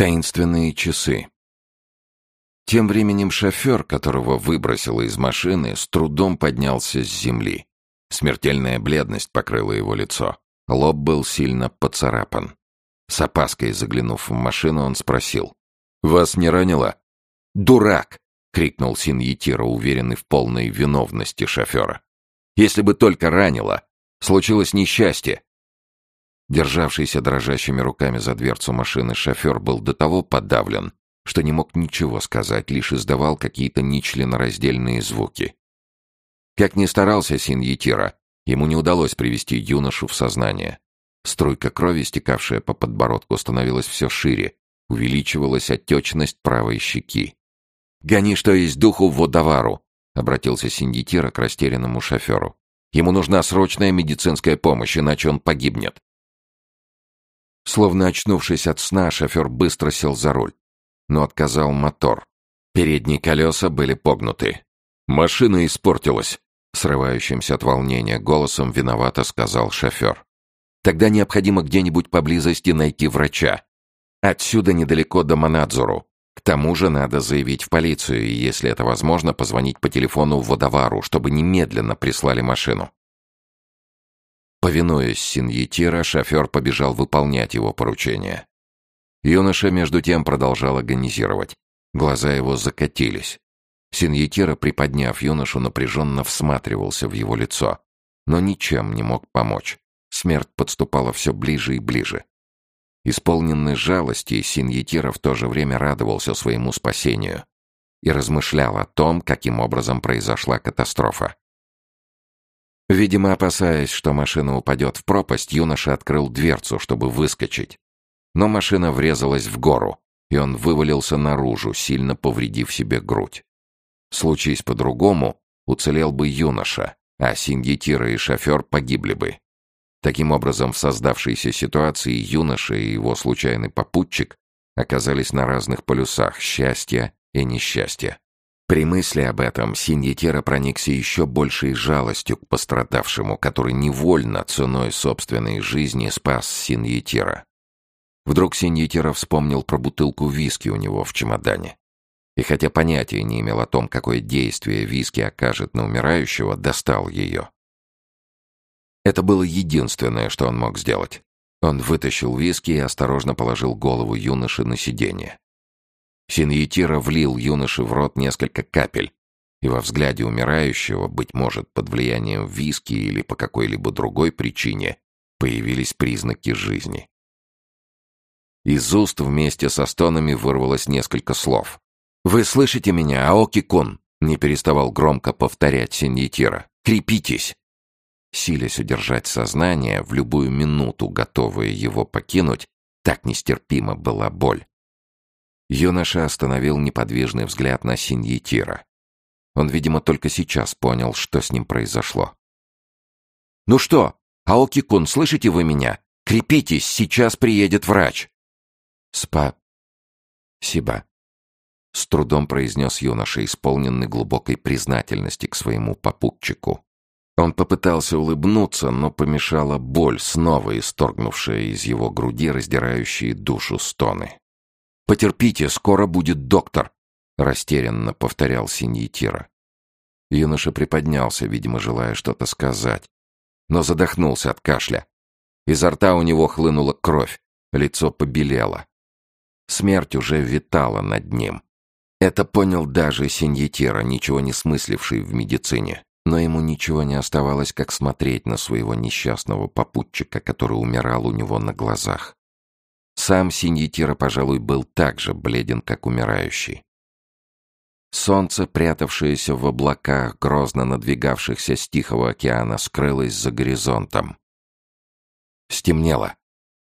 Таинственные часы. Тем временем шофер, которого выбросило из машины, с трудом поднялся с земли. Смертельная бледность покрыла его лицо. Лоб был сильно поцарапан. С опаской заглянув в машину, он спросил. «Вас не ранило?» «Дурак!» — крикнул Синьетира, уверенный в полной виновности шофера. «Если бы только ранило! Случилось несчастье!» Державшийся дрожащими руками за дверцу машины шофер был до того подавлен, что не мог ничего сказать, лишь издавал какие-то нечленораздельные звуки. Как ни старался Синьетира, ему не удалось привести юношу в сознание. Струйка крови, стекавшая по подбородку, становилась все шире, увеличивалась отечность правой щеки. «Гони, что есть духу, в водовару!» — обратился Синдитира к растерянному шоферу. «Ему нужна срочная медицинская помощь, иначе он погибнет». Словно очнувшись от сна, шофер быстро сел за руль, но отказал мотор. Передние колеса были погнуты. «Машина испортилась», — срывающимся от волнения голосом виновато сказал шофер. Тогда необходимо где-нибудь поблизости найти врача. Отсюда недалеко до Манадзуру. К тому же надо заявить в полицию и, если это возможно, позвонить по телефону в водовару, чтобы немедленно прислали машину. Повинуясь Синьетира, шофер побежал выполнять его поручение. Юноша, между тем, продолжал агонизировать. Глаза его закатились. Синьетира, приподняв юношу, напряженно всматривался в его лицо, но ничем не мог помочь. Смерть подступала все ближе и ближе. Исполненный жалости, Синьетира в то же время радовался своему спасению и размышлял о том, каким образом произошла катастрофа. Видимо, опасаясь, что машина упадет в пропасть, юноша открыл дверцу, чтобы выскочить. Но машина врезалась в гору, и он вывалился наружу, сильно повредив себе грудь. Случись по-другому, уцелел бы юноша, а Синьетира и шофер погибли бы. Таким образом, в создавшейся ситуации юноша и его случайный попутчик оказались на разных полюсах счастья и несчастья. При мысли об этом Синьетера проникся еще большей жалостью к пострадавшему, который невольно ценой собственной жизни спас Синьетера. Вдруг Синьетера вспомнил про бутылку виски у него в чемодане. И хотя понятия не имел о том, какое действие виски окажет на умирающего, достал ее. Это было единственное, что он мог сделать. Он вытащил виски и осторожно положил голову юноши на сиденье. Синьетира влил юноше в рот несколько капель, и во взгляде умирающего, быть может, под влиянием виски или по какой-либо другой причине, появились признаки жизни. Из уст вместе со стонами вырвалось несколько слов. «Вы слышите меня, Аоки-кун?» — не переставал громко повторять Синьетира. «Крепитесь! силясь удержать сознание, в любую минуту готовая его покинуть, так нестерпима была боль. Юноша остановил неподвижный взгляд на Синьетира. Он, видимо, только сейчас понял, что с ним произошло. «Ну что, Аоки-кун, слышите вы меня? Крепитесь, сейчас приедет врач!» «Спа... Сиба», — с трудом произнес юноша, исполненный глубокой признательности к своему попутчику. Он попытался улыбнуться, но помешала боль, снова исторгнувшая из его груди раздирающие душу стоны. «Потерпите, скоро будет доктор», — растерянно повторял Синьетира. Юноша приподнялся, видимо, желая что-то сказать, но задохнулся от кашля. Изо рта у него хлынула кровь, лицо побелело. Смерть уже витала над ним. Это понял даже Синьетира, ничего не смысливший в медицине но ему ничего не оставалось, как смотреть на своего несчастного попутчика, который умирал у него на глазах. Сам Синьетира, пожалуй, был так же бледен, как умирающий. Солнце, прятавшееся в облаках, грозно надвигавшихся с Тихого океана, скрылось за горизонтом. Стемнело.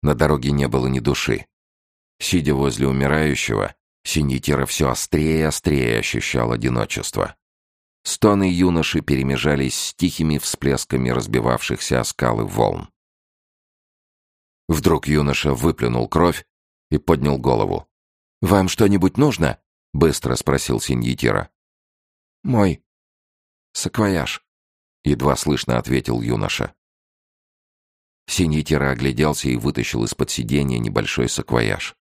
На дороге не было ни души. Сидя возле умирающего, Синьетира все острее и острее ощущал одиночество. Стоны юноши перемежались с тихими всплесками разбивавшихся о скалы волн. Вдруг юноша выплюнул кровь и поднял голову. «Вам что-нибудь нужно?» — быстро спросил Синьетира. «Мой саквояж», — едва слышно ответил юноша. Синьетира огляделся и вытащил из-под сиденья небольшой саквояж.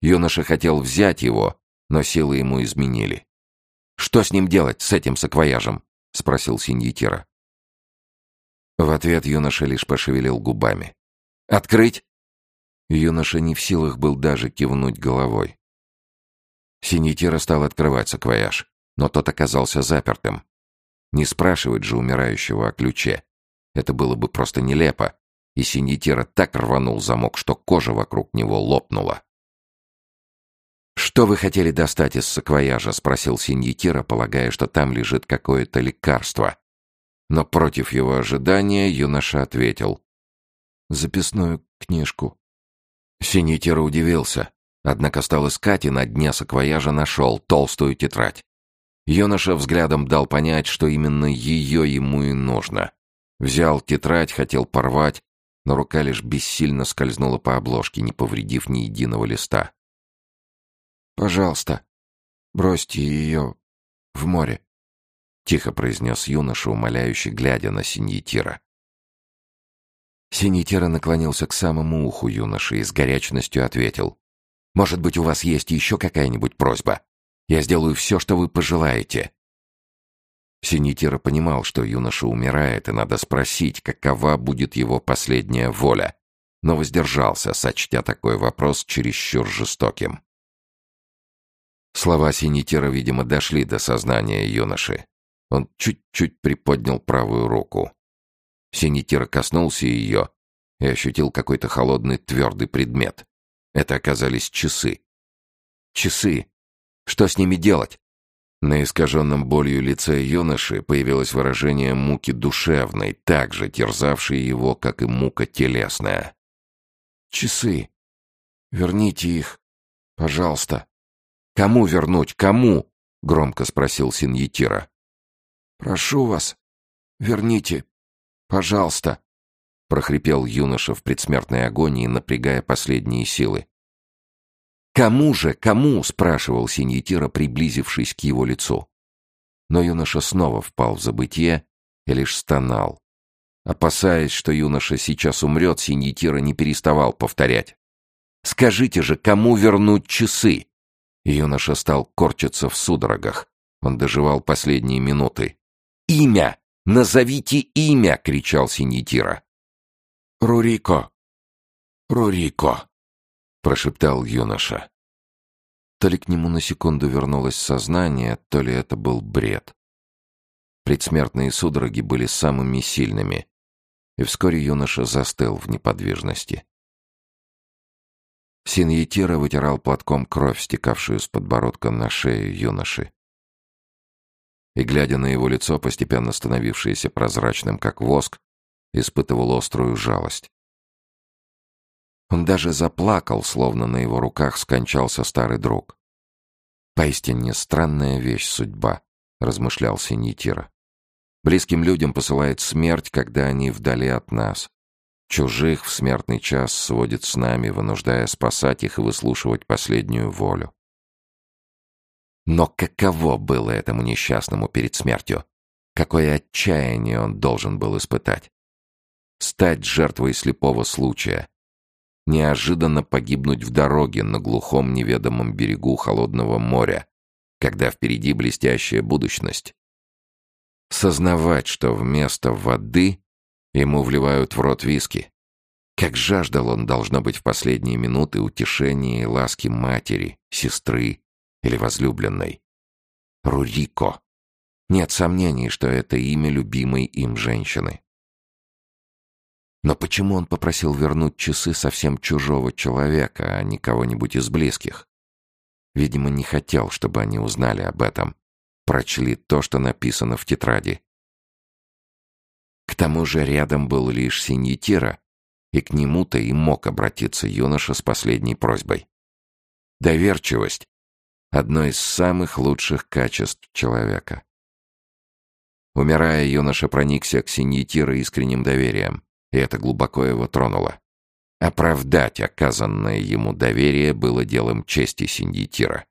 Юноша хотел взять его, но силы ему изменили. «Что с ним делать, с этим саквояжем?» — спросил Синьетира. В ответ юноша лишь пошевелил губами. «Открыть?» Юноша не в силах был даже кивнуть головой. Синьетира стал открывать саквояж, но тот оказался запертым. Не спрашивать же умирающего о ключе. Это было бы просто нелепо, и Синьетира так рванул замок, что кожа вокруг него лопнула. «Что вы хотели достать из саквояжа?» — спросил Синьетира, полагая, что там лежит какое-то лекарство. Но против его ожидания юноша ответил. «Записную книжку». Синьетира удивился, однако стал искать и на дне саквояжа нашел толстую тетрадь. Юноша взглядом дал понять, что именно ее ему и нужно. Взял тетрадь, хотел порвать, но рука лишь бессильно скользнула по обложке, не повредив ни единого листа. «Пожалуйста, бросьте ее в море», — тихо произнес юноша, умоляющий, глядя на Синьетира. Синьетира наклонился к самому уху юноши и с горячностью ответил. «Может быть, у вас есть еще какая-нибудь просьба? Я сделаю все, что вы пожелаете». Синьетира понимал, что юноша умирает, и надо спросить, какова будет его последняя воля, но воздержался, сочтя такой вопрос чересчур жестоким. Слова Синитера, видимо, дошли до сознания юноши. Он чуть-чуть приподнял правую руку. Синитер коснулся ее и ощутил какой-то холодный твердый предмет. Это оказались часы. Часы. Что с ними делать? На искаженном болью лице юноши появилось выражение муки душевной, так же терзавшей его, как и мука телесная. «Часы. Верните их. Пожалуйста», «Кому вернуть? Кому?» — громко спросил Синьетира. «Прошу вас, верните, пожалуйста», — прохрипел юноша в предсмертной агонии, напрягая последние силы. «Кому же, кому?» — спрашивал Синьетира, приблизившись к его лицу. Но юноша снова впал в забытье и лишь стонал. Опасаясь, что юноша сейчас умрет, Синьетира не переставал повторять. «Скажите же, кому вернуть часы?» Юноша стал корчиться в судорогах. Он доживал последние минуты. «Имя! Назовите имя!» — кричал Синьетира. «Рурико! Рурико!» — прошептал юноша. То ли к нему на секунду вернулось сознание, то ли это был бред. Предсмертные судороги были самыми сильными, и вскоре юноша застыл в неподвижности. Синьетира вытирал платком кровь, стекавшую с подбородка на шею юноши. И, глядя на его лицо, постепенно становившееся прозрачным, как воск, испытывал острую жалость. Он даже заплакал, словно на его руках скончался старый друг. «Поистине странная вещь судьба», — размышлял Синьетира. «Близким людям посылает смерть, когда они вдали от нас. Чужих в смертный час сводит с нами, вынуждая спасать их и выслушивать последнюю волю. Но каково было этому несчастному перед смертью? Какое отчаяние он должен был испытать? Стать жертвой слепого случая. Неожиданно погибнуть в дороге на глухом неведомом берегу холодного моря, когда впереди блестящая будущность. Сознавать, что вместо воды Ему вливают в рот виски. Как жаждал он, должно быть, в последние минуты утешения и ласки матери, сестры или возлюбленной. Рурико. Нет сомнений, что это имя любимой им женщины. Но почему он попросил вернуть часы совсем чужого человека, а не кого-нибудь из близких? Видимо, не хотел, чтобы они узнали об этом. Прочли то, что написано в тетради. К тому же рядом был лишь Синьетира, и к нему-то и мог обратиться юноша с последней просьбой. Доверчивость — одно из самых лучших качеств человека. Умирая, юноша проникся к Синьетира искренним доверием, и это глубоко его тронуло. Оправдать оказанное ему доверие было делом чести Синьетира.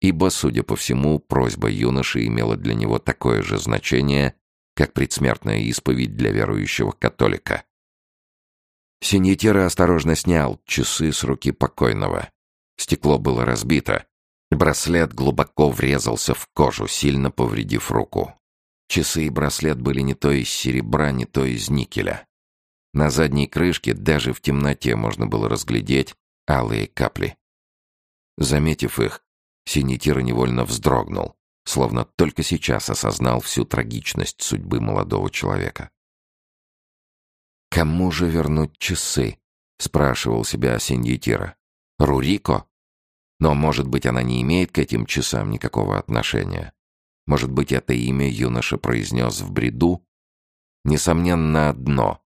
Ибо, судя по всему, просьба юноши имела для него такое же значение, как предсмертная исповедь для верующего католика. Синьетера осторожно снял часы с руки покойного. Стекло было разбито. Браслет глубоко врезался в кожу, сильно повредив руку. Часы и браслет были не то из серебра, не то из никеля. На задней крышке даже в темноте можно было разглядеть алые капли. Заметив их, Синитира невольно вздрогнул, словно только сейчас осознал всю трагичность судьбы молодого человека. «Кому же вернуть часы?» — спрашивал себя Синьетира. «Рурико? Но, может быть, она не имеет к этим часам никакого отношения? Может быть, это имя юноша произнес в бреду? Несомненно, одно.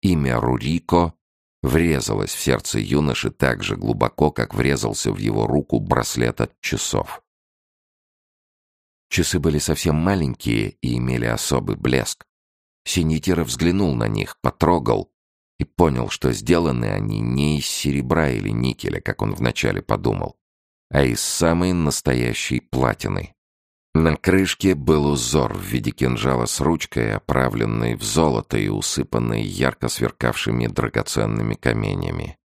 Имя Рурико врезалось в сердце юноши так же глубоко, как врезался в его руку браслет от часов. Часы были совсем маленькие и имели особый блеск. Синитира взглянул на них, потрогал и понял, что сделаны они не из серебра или никеля, как он вначале подумал, а из самой настоящей платины. На крышке был узор в виде кинжала с ручкой, оправленной в золото и усыпанной ярко сверкавшими драгоценными каменями.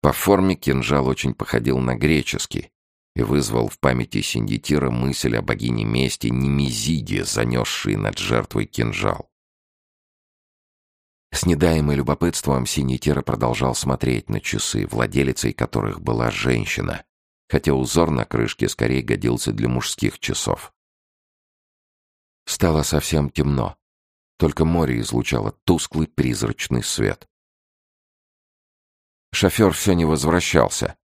По форме кинжал очень походил на греческий и вызвал в памяти Синдитира мысль о богине мести Немезиде, занесшей над жертвой кинжал. С недаемой любопытством Синитира продолжал смотреть на часы, владелицей которых была женщина, хотя узор на крышке скорее годился для мужских часов. Стало совсем темно. Только море излучало тусклый призрачный свет. Шофер все не возвращался.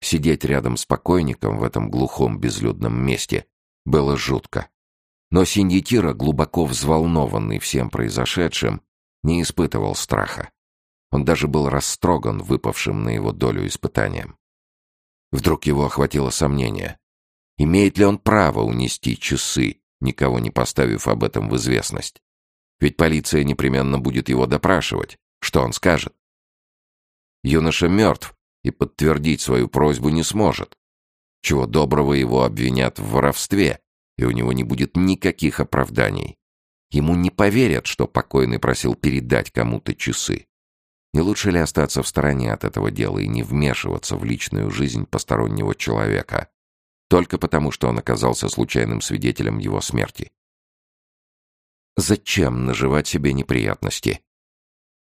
Сидеть рядом с покойником в этом глухом безлюдном месте было жутко. Но Синьетира, глубоко взволнованный всем произошедшим, не испытывал страха. Он даже был растроган выпавшим на его долю испытанием. Вдруг его охватило сомнение. Имеет ли он право унести часы, никого не поставив об этом в известность? Ведь полиция непременно будет его допрашивать. Что он скажет? Юноша мертв и подтвердить свою просьбу не сможет. Чего доброго его обвинят в воровстве, и у него не будет никаких оправданий. Ему не поверят, что покойный просил передать кому-то часы. Не лучше ли остаться в стороне от этого дела и не вмешиваться в личную жизнь постороннего человека, только потому, что он оказался случайным свидетелем его смерти? Зачем наживать себе неприятности?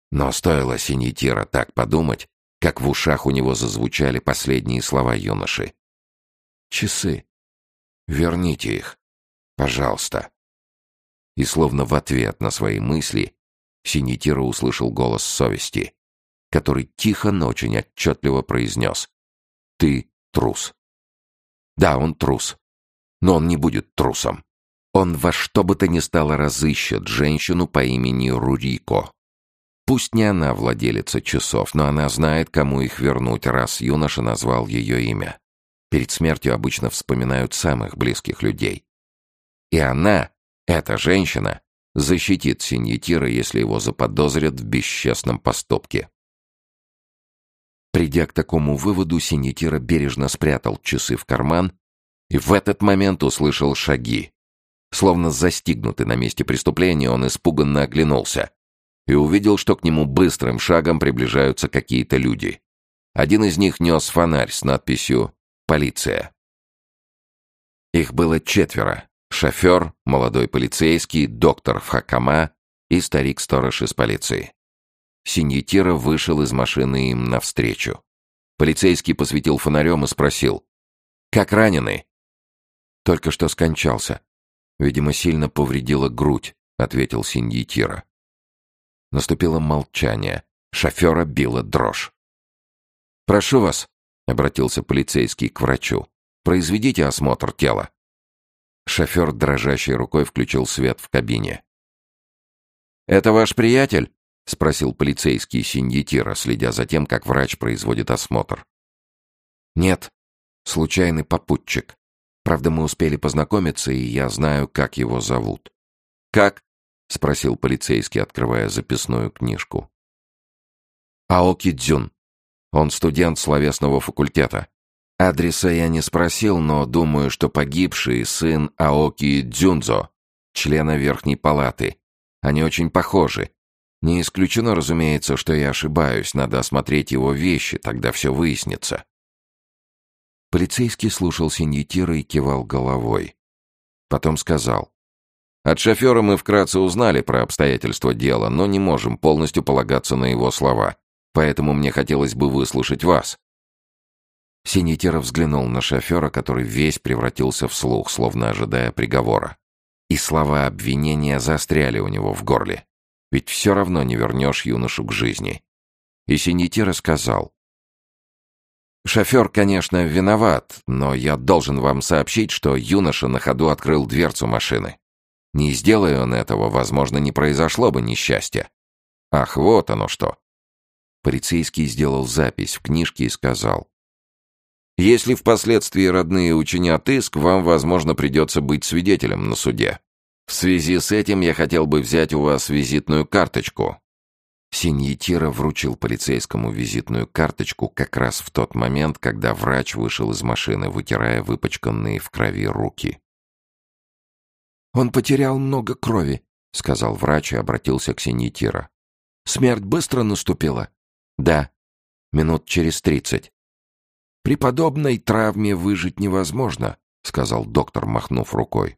Но стоило Синьетира так подумать, как в ушах у него зазвучали последние слова юноши. «Часы. Верните их. Пожалуйста». И словно в ответ на свои мысли Синьетира услышал голос совести который тихо, но очень отчетливо произнес. «Ты трус». Да, он трус. Но он не будет трусом. Он во что бы то ни стало разыщет женщину по имени Рурико. Пусть не она владелица часов, но она знает, кому их вернуть, раз юноша назвал ее имя. Перед смертью обычно вспоминают самых близких людей. И она, эта женщина, защитит Синьетира, если его заподозрят в бесчестном поступке. Придя к такому выводу, Синитира бережно спрятал часы в карман и в этот момент услышал шаги. Словно застигнутый на месте преступления, он испуганно оглянулся и увидел, что к нему быстрым шагом приближаются какие-то люди. Один из них нес фонарь с надписью «Полиция». Их было четверо. Шофер, молодой полицейский, доктор в Хакама и старик-сторож из полиции. Синьетира вышел из машины им навстречу. Полицейский посветил фонарем и спросил. «Как раненый?» «Только что скончался. Видимо, сильно повредила грудь», — ответил Синьетира. Наступило молчание. Шофера била дрожь. «Прошу вас», — обратился полицейский к врачу, — «произведите осмотр тела». Шофер дрожащей рукой включил свет в кабине. «Это ваш приятель?» — спросил полицейский Синьетира, следя за тем, как врач производит осмотр. «Нет, случайный попутчик. Правда, мы успели познакомиться, и я знаю, как его зовут». «Как?» — спросил полицейский, открывая записную книжку. «Аоки Дзюн. Он студент словесного факультета. Адреса я не спросил, но думаю, что погибший сын Аоки Дзюнзо, члена Верхней Палаты. Они очень похожи, не исключено, разумеется, что я ошибаюсь, надо осмотреть его вещи, тогда все выяснится. Полицейский слушал Синьетира и кивал головой. Потом сказал. «От шофера мы вкратце узнали про обстоятельства дела, но не можем полностью полагаться на его слова, поэтому мне хотелось бы выслушать вас». Синьетира взглянул на шофера, который весь превратился в слух, словно ожидая приговора. И слова обвинения застряли у него в горле. Ведь все равно не вернешь юношу к жизни. И Синьетира сказал. Шофер, конечно, виноват, но я должен вам сообщить, что юноша на ходу открыл дверцу машины. Не сделая он этого, возможно, не произошло бы несчастья. Ах, вот оно что. Полицейский сделал запись в книжке и сказал. Если впоследствии родные учинят иск, вам, возможно, придется быть свидетелем на суде. В связи с этим я хотел бы взять у вас визитную карточку. Синьетира вручил полицейскому визитную карточку как раз в тот момент, когда врач вышел из машины, вытирая выпачканные в крови руки. «Он потерял много крови», — сказал врач и обратился к Синьетира. «Смерть быстро наступила?» «Да, минут через тридцать». «При подобной травме выжить невозможно», — сказал доктор, махнув рукой.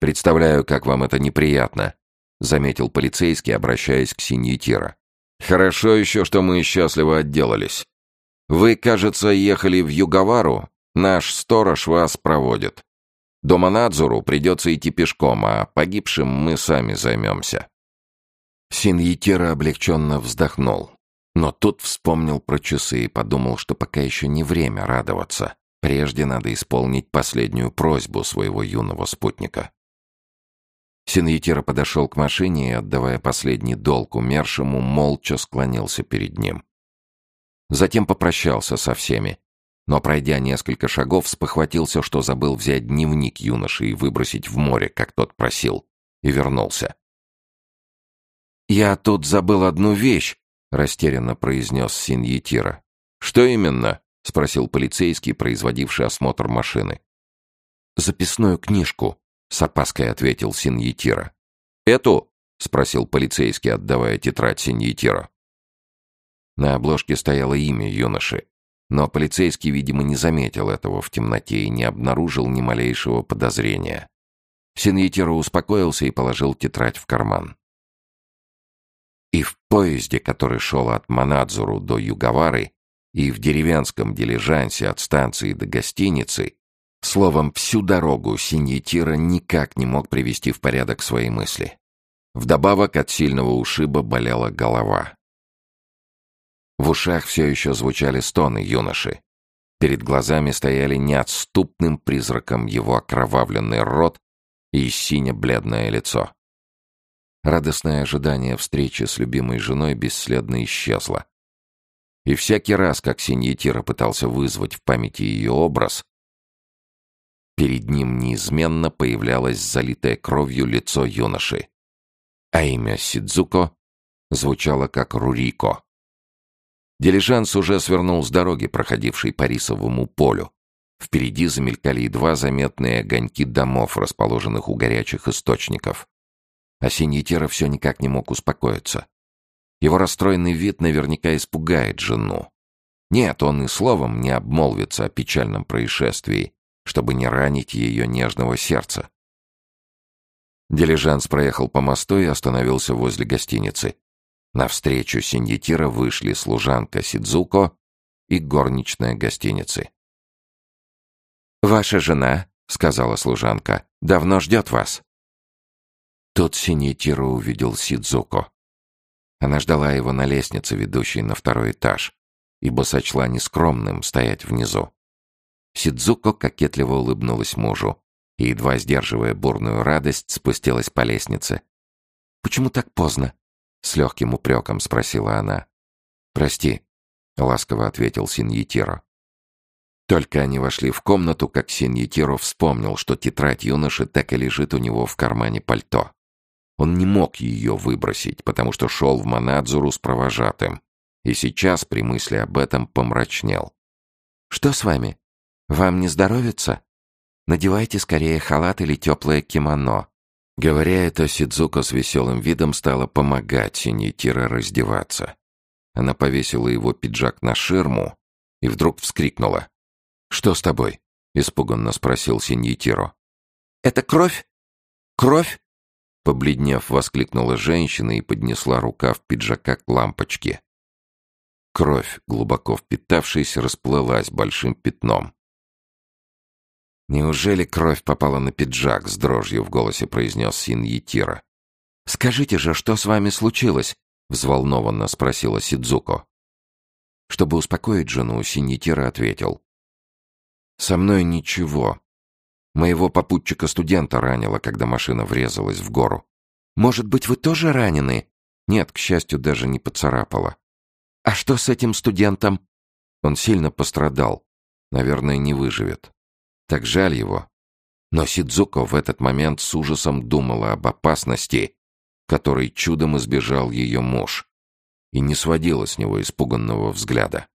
«Представляю, как вам это неприятно», — заметил полицейский, обращаясь к Синьетира. «Хорошо еще, что мы счастливо отделались. Вы, кажется, ехали в Югавару. Наш сторож вас проводит. До Манадзуру придется идти пешком, а погибшим мы сами займемся». Синьетира облегченно вздохнул. Но тут вспомнил про часы и подумал, что пока еще не время радоваться. Прежде надо исполнить последнюю просьбу своего юного спутника. Синьетира подошел к машине и, отдавая последний долг умершему, молча склонился перед ним. Затем попрощался со всеми, но, пройдя несколько шагов, спохватился, что забыл взять дневник юноши и выбросить в море, как тот просил, и вернулся. «Я тут забыл одну вещь», — растерянно произнес Синьетира. «Что именно?» — спросил полицейский, производивший осмотр машины. «Записную книжку», — с опаской ответил Синьетира. «Эту?» — спросил полицейский, отдавая тетрадь Синьетира. На обложке стояло имя юноши, но полицейский, видимо, не заметил этого в темноте и не обнаружил ни малейшего подозрения. Синьетира успокоился и положил тетрадь в карман. И в поезде, который шел от Манадзуру до Югавары, и в деревенском дилижансе от станции до гостиницы, Словом, всю дорогу Синьетира никак не мог привести в порядок свои мысли. Вдобавок от сильного ушиба болела голова. В ушах все еще звучали стоны юноши. Перед глазами стояли неотступным призраком его окровавленный рот и сине-бледное лицо. Радостное ожидание встречи с любимой женой бесследно исчезло. И всякий раз, как Синьетира пытался вызвать в памяти ее образ, Перед ним неизменно появлялось залитое кровью лицо юноши. А имя Сидзуко звучало как Рурико. Дилижанс уже свернул с дороги, проходившей по рисовому полю. Впереди замелькали едва заметные огоньки домов, расположенных у горячих источников. А Синьетера все никак не мог успокоиться. Его расстроенный вид наверняка испугает жену. Нет, он и словом не обмолвится о печальном происшествии, чтобы не ранить ее нежного сердца. Дилижанс проехал по мосту и остановился возле гостиницы. Навстречу Синьетира вышли служанка Сидзуко и горничная гостиницы. «Ваша жена», — сказала служанка, — «давно ждет вас». Тут Синьетира увидел Сидзуко. Она ждала его на лестнице, ведущей на второй этаж, ибо сочла нескромным стоять внизу. Сидзуко кокетливо улыбнулась мужу и, едва сдерживая бурную радость, спустилась по лестнице. «Почему так поздно?» — с легким упреком спросила она. «Прости», — ласково ответил Синьетиро. Только они вошли в комнату, как Синьетиро вспомнил, что тетрадь юноши так и лежит у него в кармане пальто. Он не мог ее выбросить, потому что шел в Манадзуру с провожатым, и сейчас при мысли об этом помрачнел. «Что с вами?» «Вам не здоровится? Надевайте скорее халат или теплое кимоно». Говоря это, Сидзука с веселым видом стала помогать Синьетира раздеваться. Она повесила его пиджак на ширму и вдруг вскрикнула. «Что с тобой?» — испуганно спросил Синьетиро. «Это кровь? Кровь?» Побледнев, воскликнула женщина и поднесла рукав пиджака к лампочке. Кровь, глубоко впитавшись, расплылась большим пятном. «Неужели кровь попала на пиджак?» — с дрожью в голосе произнес Син Етира. «Скажите же, что с вами случилось?» — взволнованно спросила Сидзуко. Чтобы успокоить жену, Синьетира ответил. «Со мной ничего. Моего попутчика-студента ранило, когда машина врезалась в гору. Может быть, вы тоже ранены?» Нет, к счастью, даже не поцарапала. «А что с этим студентом?» Он сильно пострадал. Наверное, не выживет. Так жаль его. Но Сидзуко в этот момент с ужасом думала об опасности, которой чудом избежал ее муж, и не сводила с него испуганного взгляда.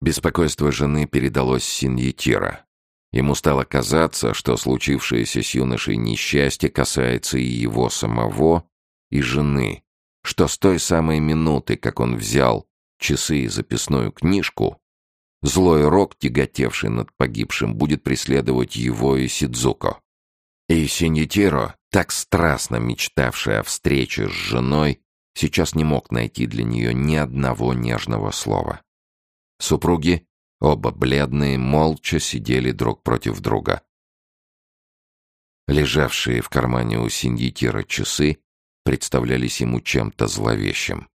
Беспокойство жены передалось Синьетира. Ему стало казаться, что случившееся с юношей несчастье касается и его самого, и жены, что с той самой минуты, как он взял часы и записную книжку, Злой рок, тяготевший над погибшим, будет преследовать его и Сидзуко. И Синьетиро, так страстно мечтавший о встрече с женой, сейчас не мог найти для нее ни одного нежного слова. Супруги, оба бледные, молча сидели друг против друга. Лежавшие в кармане у Синьетира часы представлялись ему чем-то зловещим.